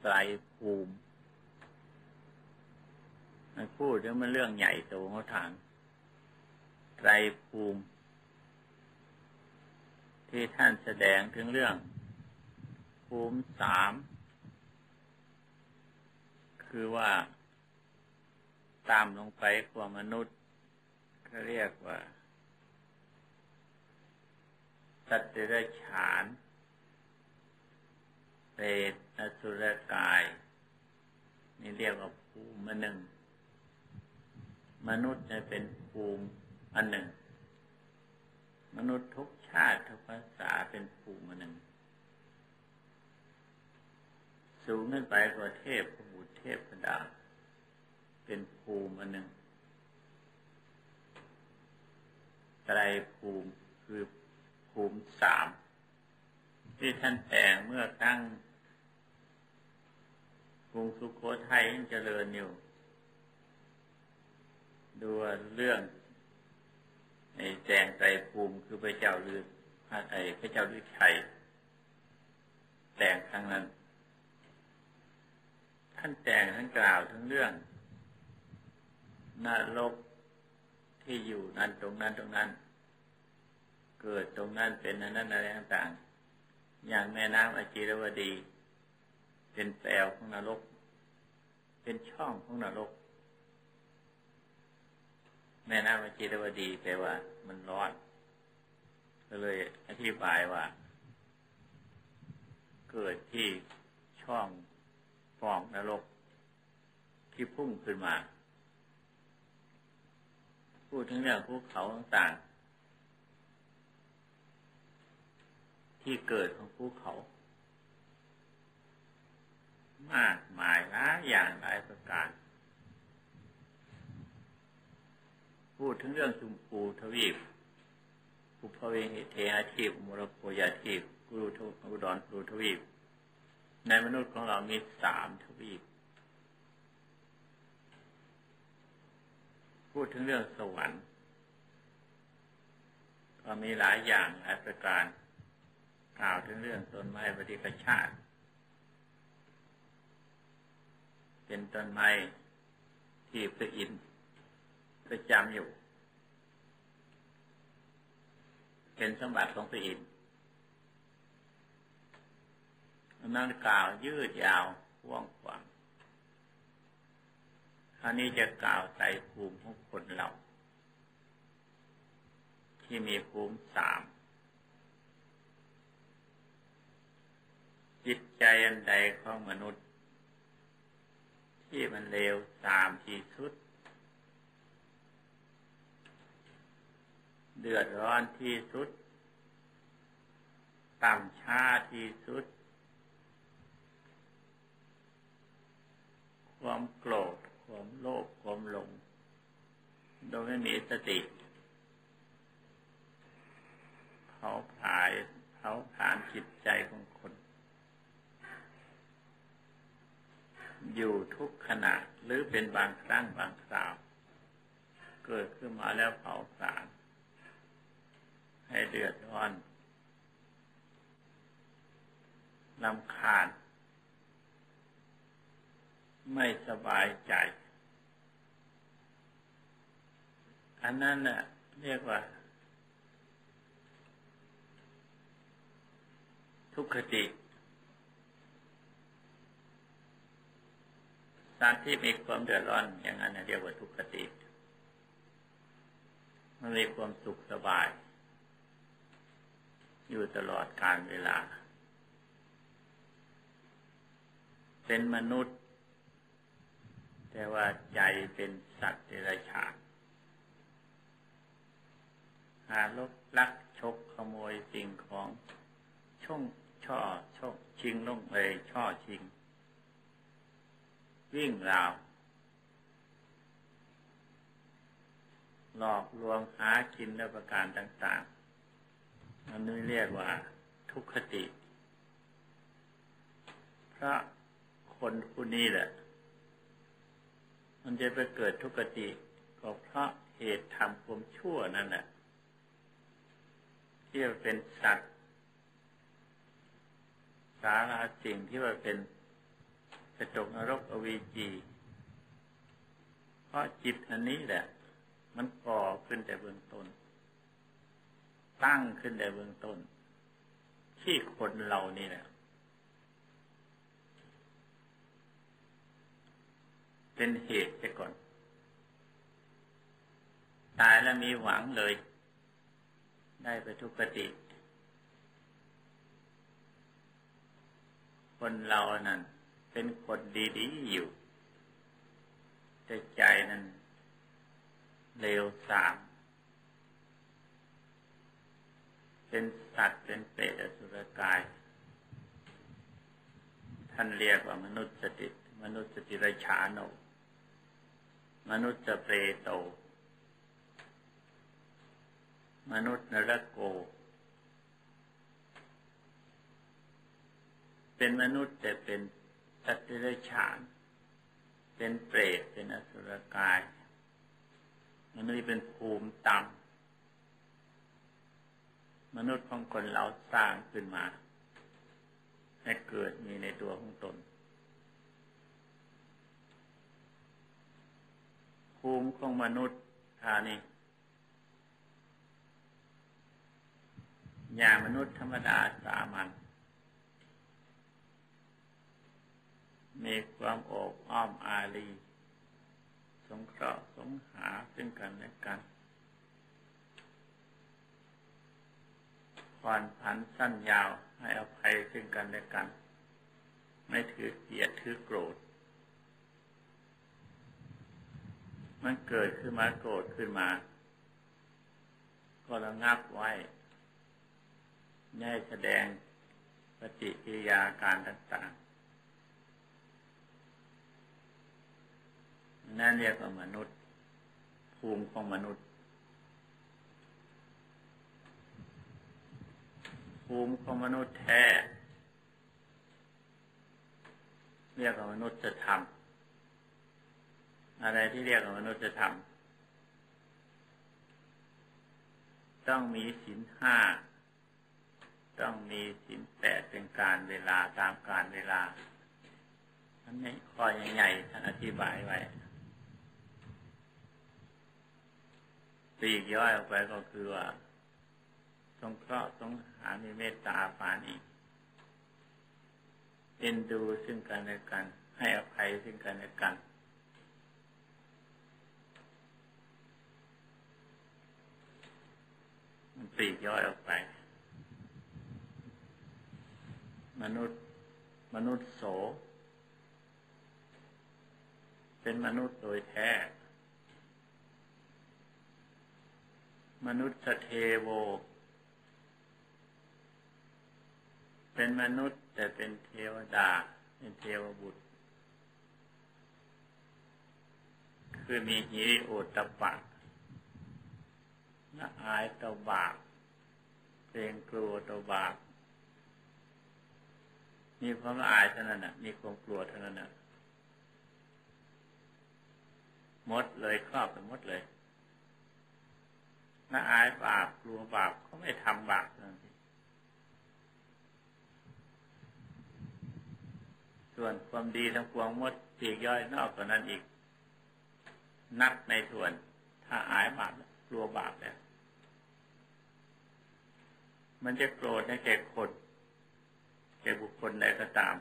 ไตรภูมิมันพูดถึงมันเรื่องใหญ่โตเขาถางไตรภูมิ ที่ท่านแสดงถึงเรื่อง ภูมิสามคือว่า ตามลงไปกว่ามนุษย์เขาเรียกว่าสัตว์เดรัจฉาน เปรตอสุรกาย นี่เรียกว่าภูมิหนึ่ง มนุษย์เนี่ยเป็นภูมิอันหนึ่ง มนุษย์ทุกชาติทุกภาษาเป็นภูมิหนึ่ง สูงขึ้นไปกว่าเทพพบุตรเทพพดา เป็นภูมิหนึ่งไตรภูมิคือภูมิสามที่ท่านแต่งเมื่อตั้ง รุงสุโขทัยเจริญอยู่ดูเรื่องในแจงไตรภูมิคือพระเจ้าลือพระไอพระเจ้าลือชัยแต่งครั้งนั้น ท่านแต่งท่านกล่าวถึงเรื่องนรกที่อยู่นั้นตรงนั้นตรงนั้น เกิดตรงนั้นเป็นนั้นนั้นอะไรต่างๆอย่างแม่น้ำอจีรวดี เป็นแปลวของนรก เป็นช่องของนรก แม่น้ำอจีรวดีแปลว่า มันร้อนก็เลยอธิบายว่า เกิดที่ช่องฟองนรก ที่พุ่งขึ้นมา พูดถึงเรื่องภูเขาต่างๆ ที่เกิดของภูเขา มากมายหลายอย่างหลายประการ พูดถึงเรื่องจุมปูทวีปภูพเวหิเทหทีปมรโพยาทีปกุรุทอุดรกุรุทวีป ในมนุษย์ของเรามีสามทวีป พูดถึงเรื่องสวรรค์ก็มีหลายอย่างหลายประการ กล่าวถึงเรื่องต้นไม้ปฏิกชาติ เป็นต้นไม้ที่พระอินทร์ประจำอยู่ เป็นสมบัติของพระอินทร์นั่นกล่าวยืดยาวว่องขวางราวนี้จะกล่าวใส่ภูมิของคนเรา ที่มีภูมิสามจิตใจอันใดของมนุษย์ ที่มันเลวสามที่สุด เดือดร้อนที่สุด ต่ำช้าที่สุด ความโกรธความโลภความหลง โดยไม่มีสติเผาผลายเผาผลาญจิตใจของคน อยู่ทุกขณะหรือเป็นบางครั้งบางคราว เกิดขึ้นมาแล้วเผาผลาญให้เดือดร้อนลำคาญ ไม่สบายใจ อันนั้นน่ะเรียกว่า ทุกขติ สัตว์ที่มีความเดือดร้อนอย่างนั้นเรียกว่าทุกขติ มันมีความสุขสบาย อยู่ตลอดการเวลา เป็นมนุษย์ แต่ว่าใจเป็นสัตว์เดรัจฉานหาลบลักชกขโมยสิ่งของช่องช่อช่อชิงลงเลยช่อชิง วิ่งราวหลอกลวงหากินและประการต่างๆอันนี้เรียกว่าทุกขติเพราะคนผู้นี้แหละ มันจะไปเกิดทุกขติก็เพราะเหตุทำความชั่วนั่นแหละที่ว่าเป็นสัตว์สาราสิ่งที่ว่าเป็น จะตกนรกอวีจี เพราะจิตอันนี้แหละ มันก่อขึ้นแต่เบื้องต้น ตั้งขึ้นแต่เบื้องต้น ที่คนเรานี่แหละ เป็นเหตุไปก่อน ตายแล้วมีหวังเลย ได้ไปทุกขติคนเรานั้น เป็นคนดีๆอยู่ แต่ใจนั้นเลวสาม เป็นสัตว์เป็นเปรตอสุรกาย ท่านเรียกว่ามนุษย์สติมนุษย์สติรชาโนมนุษย์เปรโต มนุษย์นรโก เป็นมนุษย์แต่เป็น สัตว์เดรัจฉานเป็นเปรตเป็นอสุรกายมนุษย์เป็นภูมิต่ำมนุษย์ของคนเราสร้างขึ้นมา ให้เกิดมีในตัวของตน ภูมิของมนุษย์ทานี่อย่างมนุษย์ธรรมดาสามัญ มีความโอบอ้อมอารีสงเคราะห์สงหาซึ่งกันและกันผ่อนผันสั้นยาวให้อภัยซึ่งกันและกัน ไม่ถือเกียรติถือโกรธ มันเกิดขึ้นมาโกรธขึ้นมา ก็ระงับไว้ย่แสดงปฏิกิริยาการต่างๆ นั่นเรียกว่ามนุษย์ ภูมิของมนุษย์ ภูมิของมนุษย์แท้ เรียกว่ามนุษย์จะทำอะไรที่เรียกว่ามนุษย์จะทำต้องมีสินห้าต้องมีสินแปดเป็นการเวลาตามการเวลาอันนี้ข้อใหญ่ๆท่านอธิบายไว้ ตีกย่อยออกไปก็คือว่าสงเคราะห์สงหามีเมตตาปานีเอ็นดูซึ่งกันและกัน ให้อภัยซึ่งกันและกัน มันตีกย่อยออกไป มนุษย์ มนุษย์โส เป็นมนุษย์โดยแท้ มนุษย์เทโว เป็นมนุษย์แต่เป็นเทวดา เป็นเทวบุตร คือมีหิริโอตปะละอายตบาปเกรงกลัวตบาปมีความละอายเท่านั้นนะมีความกลัวเท่านั้นนะมดเลยครอบไปหมดเลย ละอายบาปกลัวบาปเขาไม่ทำบาปนั่นส่วนความดีทั้งปวงมดปีกย่อยนอกกว่านั้นอีก นักในส่วน ถ้าอายบาปกลัวบาปแล้วมันจะโกรธในแก่คนแก่บุคคลใดก็ตาม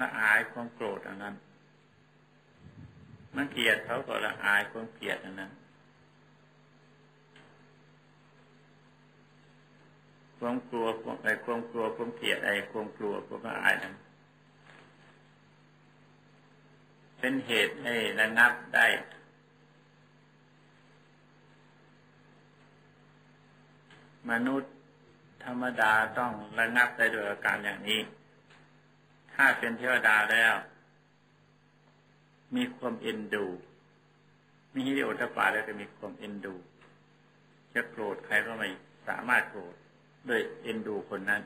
ละอายความโกรธอันนั้นมันเกลียดเขาก็ละอายความเกลียดอันนั้น ความกลัวความไอ้ความกลัวความเกลียดไอ้ความกลัวความอายนั้นเป็นเหตุให้ระงับได้ มนุษย์ธรรมดาต้องระงับได้โดยอาการอย่างนี้ ถ้าเป็นเทวดาแล้ว มีความเอ็นดู มีฮิริโอตปาแล้วจะมีความเอ็นดู จะโกรธใครก็ไม่สามารถโกรธ ด้วยเอ็นดูคนนั้น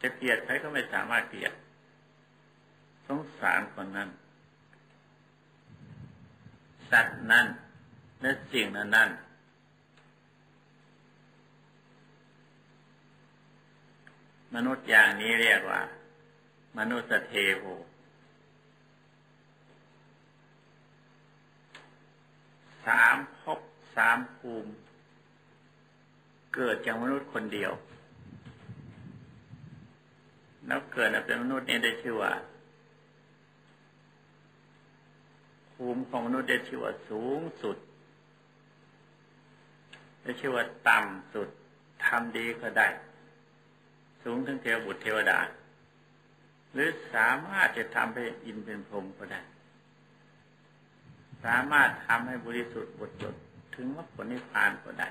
จะเกลียดใครก็ไม่สามารถเกลียด สงสารคนนั้น สัตว์นั้น และสิ่งนั้นนั้นมนุษย์อย่างนี้เรียกว่า มนุสเทโวสามภพสามภูมิ เกิดจากมนุษย์คนเดียวแล้วเกิดเป็นมนุษย์นี่ได้ชื่อว่าภูมิของมนุษย์ได้ชื่อว่าสูงสุด ได้ชื่อว่าต่ำสุดทำดีก็ได้ สูงถึงเทวบุตรเทวดา หรือสามารถจะทำให้อินเป็นพรหมก็ได้ สามารถทำให้บริสุทธิ์บทจดถึงว่าผลนิพพานก็ได้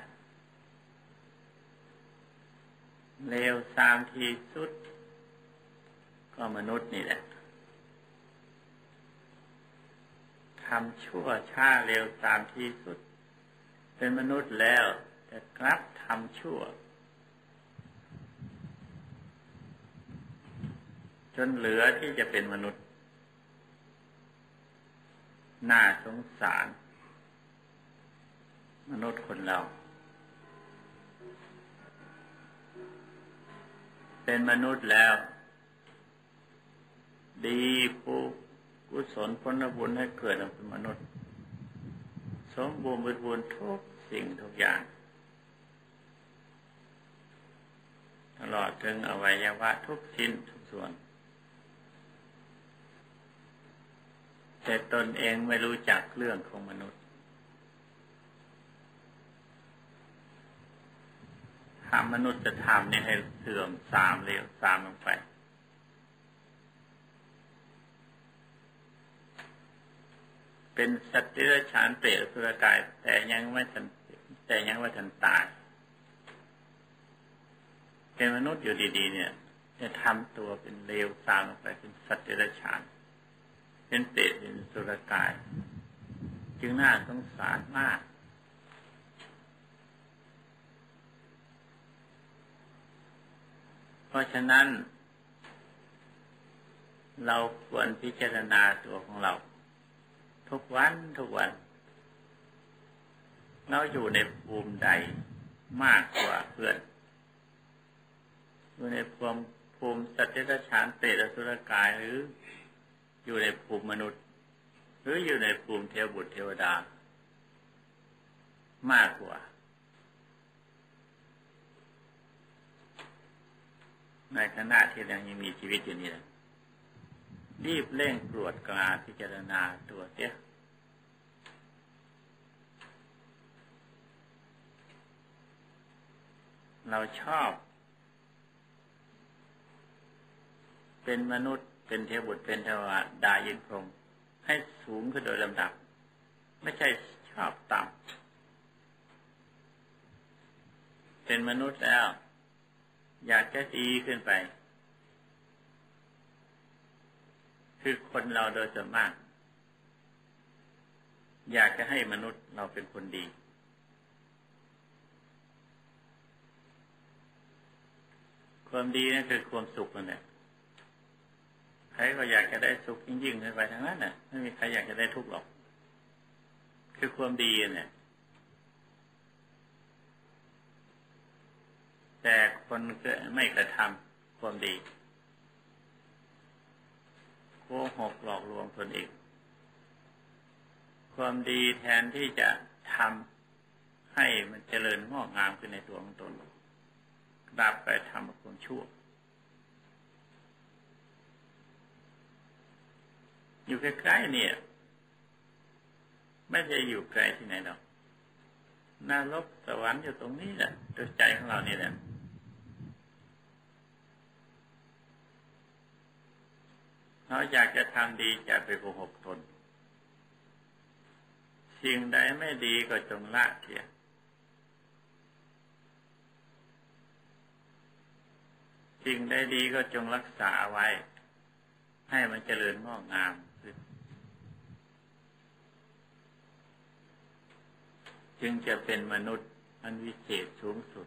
เลวสามที่สุด ก็มนุษย์นี่แหละทำชั่วช้าเร็วสามที่สุด เป็นมนุษย์แล้ว แต่กลับทำชั่ว จนเหลือที่จะเป็นมนุษย์ น่าสงสาร มนุษย์คนเรา เป็นมนุษย์แล้ว ดีผู้กุศลผลบุญให้เกิดเป็นมนุษย์ สมบูรณ์บริบูรณ์ทุกสิ่งทุกอย่าง ตลอดถึงอวัยวะทุกชิ้นทุกส่วน แต่ตนเองไม่รู้จักเรื่องของมนุษย์ ทำมนุษย์จะทำเนี่ยให้เสื่อมสามเร็วสามลงไป เป็นสัตว์ที่ฉานเปรตสุรกาย แต่ยังไม่ทันแต่ยังไม่ทันตายเป็นมนุษย์อยู่ดี ๆ เนี่ย จะทำตัวเป็นเลวสามลงไปเป็นสัตว์ที่ฉานเป็นเปรตเป็นสุรกาย จึงน่าสงสารมาก เพราะฉะนั้น เราควรพิจารณาตัวของเรา ทุกวันทุกวัน เราอยู่ในภูมิใดมากกว่าเพื่อน อยู่ในภูมิภูมิสัตว์เดรัจฉานเปรตสุรกายหรืออยู่ในภูมิมนุษย์ หรืออยู่ในภูมิเทวบุตรเทวดามากกว่า ในขณะที่ยังมีชีวิตอยู่นี่แหละรีบเร่งตรวจกลาพิจารณาตัวเสียเราชอบ เป็นมนุษย์เป็นเทวบุตรเป็นเทวดายินพรมให้สูงขึ้นโดยลำดับ ไม่ใช่ชอบต่ำเป็นมนุษย์แล้ว อยากจะดีขึ้นไป คือคนเราโดยส่วนมาก อยากจะให้มนุษย์เราเป็นคนดี ความดีนั่นคือความสุขนั่นแหละใครก็อยากจะได้สุขยิ่งๆขึ้นไปทั้งนั้นน่ะ ไม่มีใครอยากจะได้ทุกข์หรอก คือความดีเนี่ย แต่คนก็ไม่กระทำความดีโกหกหลอกลวงตนเองความดีแทนที่จะทำให้มันเจริญงอกงามขึ้นในตัวของตนดับไปทำความชั่ว อยู่ใกล้ๆเนี่ย ไม่ใช่อยู่ไกลที่ไหนหรอกนรกสวรรค์อยู่ตรงนี้แหละตัวใจของเรานี่แหละ เราอยากจะทำดีจะไปโกหกตนสิ่งใดไม่ดีก็จงละเสียสิ่งใดดีก็จงรักษาไว้ ให้มันเจริญงอกงามขึ้นจึงจะเป็นมนุษย์อันวิเศษสูงสุด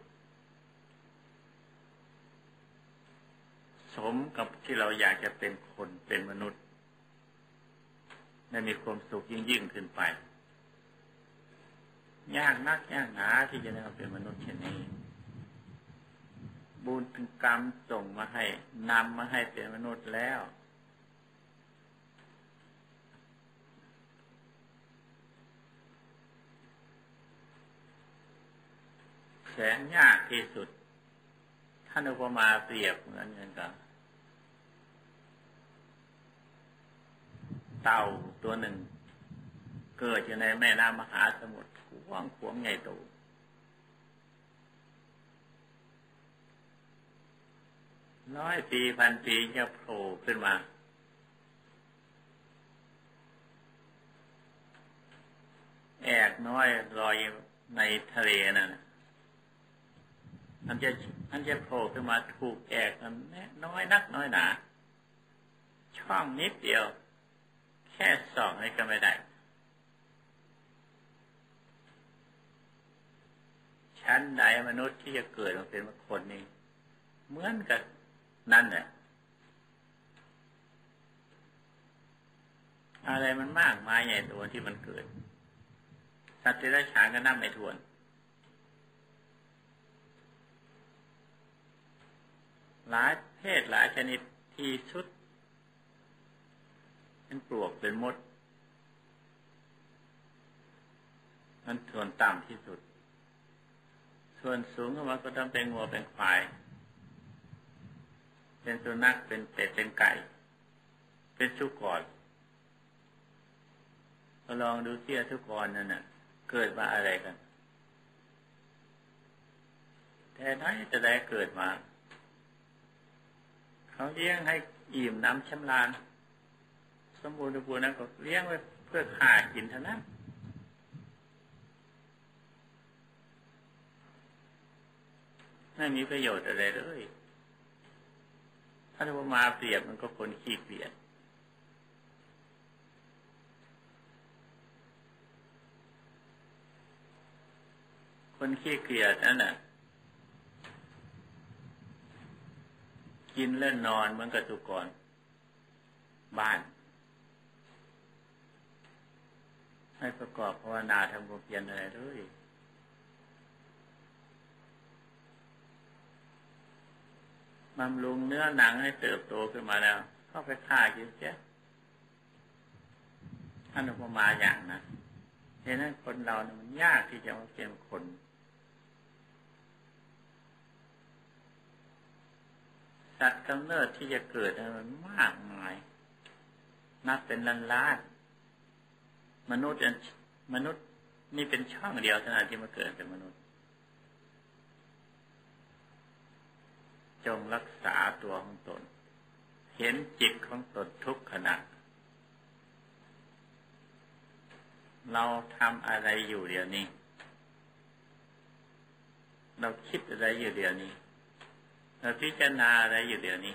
สมกับที่เราอยากจะเป็นคนเป็นมนุษย์และมีความสุขยิ่งยิ่งขึ้นไป ยากนักยากหนาที่จะได้มาเป็นมนุษย์เช่นนี้ บุญกรรมส่งมาให้นำมาให้เป็นมนุษย์แล้ว แสนยากที่สุด ท่านอุปมาเปรียบเหมือนกันกับ เต่าตัวหนึ่ง เกิดอยู่ในแม่น้ำมหาสมุทรขวางขวงใหญ่โตร้อยปีพันปีจะโผล่ขึ้นมา แอกน้อยลอยในทะเลนั่นมันจะมันจะโผล่ขึ้นมาถูกแอกมันน้อยนักน้อยหนา ช่องนิดเดียว แค่สองนี่ก็ไม่ได้ ชั้นไหนมนุษย์ที่จะเกิดมาเป็นคนนี้เหมือนกับนั่นแหละอะไรมันมากมายใหญ่ตัวที่มันเกิด สัตว์ที่ได้ฉานก็นั่งไม่ทวน หลายเพศหลายชนิดที่ชุด เป็นปลวกเป็นมดมันส่วนต่ำที่สุด ส่วนสูงขึ้นมาก็ต้องเป็นงัวเป็นควาย เป็นสุนัขเป็นเป็ดเป็นไก่ เป็นสุกรก็ลองดูเที่ยสุกรนั่นน่ะ เกิดมาอะไรกัน แต่น้อยจะได้เกิดมา เขาเลี้ยงให้อิ่มน้ำชำลาน มบูรณ์บูรณ์นั้นก็เลี้ยงไว้เพื่อขากินเท่านั้นไม่มีประโยชน์อะไรเลยถ้าจะมาเปรียบมันก็คนขี้เปียดคนขี้เกียจนั่นน่ะ กินเล่นนอนเหมือนกับตุกรบ้าน ให้ประกอบภาวนาทำความเพียรอะไรเลยบำรุงเนื้อหนังให้เติบโตขึ้นมาแล้วเข้าไปฆ่ากินเสียท่านอุปมาอย่างนะเหตุนั้นคนเราเนี่ยมันยากที่จะมาเป็นคน สัตว์กำเนิดที่จะเกิดมันมากมาย นับเป็นล้านล้าน มนุษย์มนุษย์นี่เป็นช่องเดียวเท่านั้นที่มาเกิดเป็นมนุษย์ จงรักษาตัวของตน เห็นจิตของตนทุกขณะ เราทำอะไรอยู่เดี๋ยวนี้ เราคิดอะไรอยู่เดี๋ยวนี้ เราพิจารณาอะไรอยู่เดี๋ยวนี้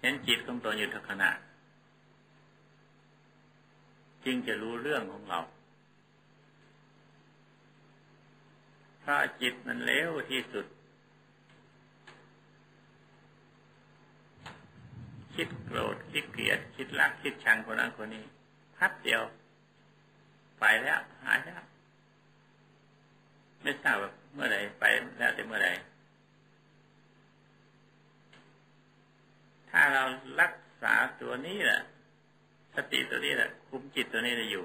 เห็นจิตของตนอยู่ทุกขณะ จึงจะรู้เรื่องของเราเพราะจิตมันเลวที่สุด คิดโกรธคิดเกลียด คิดรักคิดชังคนนั้นคนนี้ พัดเดียว ไปแล้วหายแล้วไม่ทราบว่าเมื่อไหร่ไปแล้วแต่เมื่อไหร่ถ้าเรารักษาตัวนี้ล ติตัวนี้แหละคุมจิตตัวนี้จะอยู่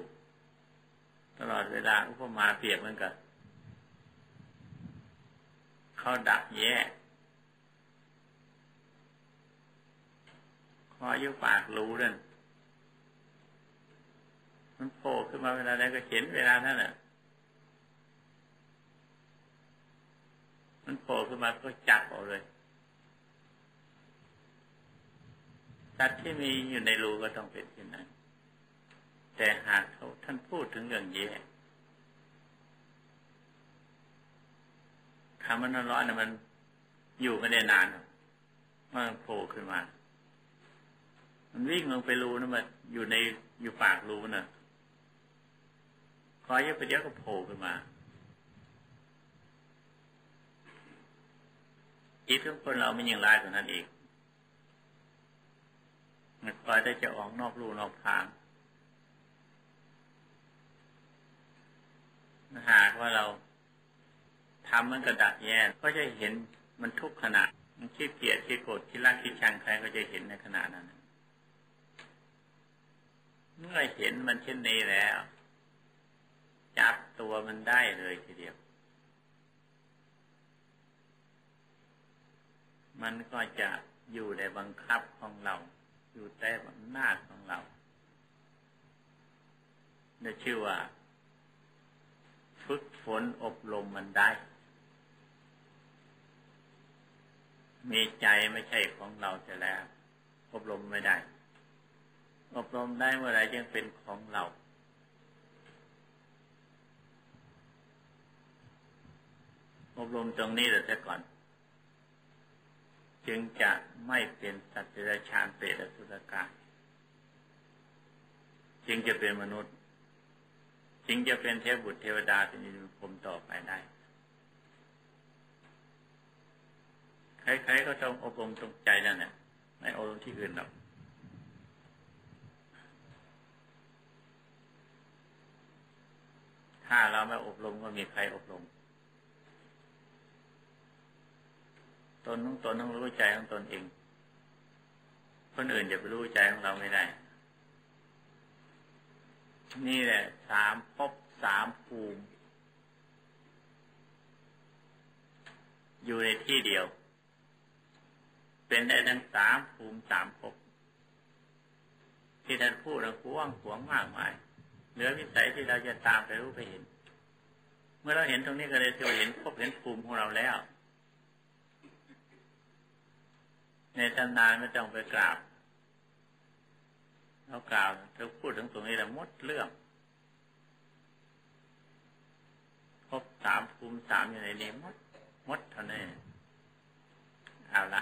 ตลอดเวลาอุปมาเปรียบเหมือนกันเขาดักแย่พออยู่ปากรู้นั่นมันโผล่ขึ้นมาเวลาใดก็เห็นเวลานั้นแหละมันโผล่ขึ้นมาก็จับเอาเลย สัตว์ที่มีอยู่ในรูก็ต้องเป็นเช่นนั้น แต่หากเขาท่านพูดถึงเรื่องแย่คำมันร้อนน่ะมันอยู่ไม่ได้นานมันโผล่ขึ้นมา มันวิ่งลงไปรูนะมันอยู่ในอยู่ปากรูนะ่ะคอยเยอะไปเดี๋ยวก็โผล่ขึ้นมาจิตของคนเราไมันยังร้ายกว่านั้นอีก มันคอยได้จะออกนอกรูนอกทางหากว่าเราทำมันกระดักแย่ก็จะเห็นมันทุกขณะ มันคิดเกลียดคิดโกรธคิดรักคิดชังใครก็จะเห็นในขณะนั้น เมื่อเห็นมันเช่นนี้แล้ว จับตัวมันได้เลยทีเดียว มันก็จะอยู่ในบังคับของเรา อยู่ใต้อำนาจของเราได้ชื่อว่า ฝึกฝนอบรมมันได้ มีใจไม่ใช่ของเราจะแล้ว อบรมไม่ได้ อบรมได้เมื่อไรจึงเป็นของเราอบรมตรงนี้แต่ก่อน จึงจะไม่เป็นสัตว์เดรัจฉานเปรตอสุรกายจึงจะเป็นมนุษย์ จึงจะเป็นเทพบุตรเทวดาที่มีพรมต่อไปได้ใครๆก็ต้องอบรมตรงใจแล้วเนี่ยไม่อบรมที่อื่นหรอกถ้าเราไม่อบรมก็มีใครอบรม ตนต้องตนต้องรู้ใจของตนเอง คนอื่นจะไปรู้ใจของเราไม่ได้ นี่แหละสามภพสามภูมิ อยู่ในที่เดียว เป็นได้ทั้งสามภูมิสามภพที่ท่านพูดเรากว้างขวางมากมายเหลือวิสัยที่เราจะตามไปรู้ไปเห็น เมื่อเราเห็นตรงนี้ก็เลยจะเห็นภพเห็นภูมิของเราแล้ว ในตำนานไม่ต้องไปกล่าวเรากล่าวเธาพูดถึงตรงนี้แล้วมดเรื่องพบสามภูมิสามอยู่ในนี้มดมดเท่านั้นเอาละ